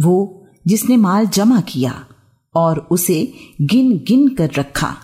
वो जिसने माल जमा किया और उसे गिन गिन कर रखा।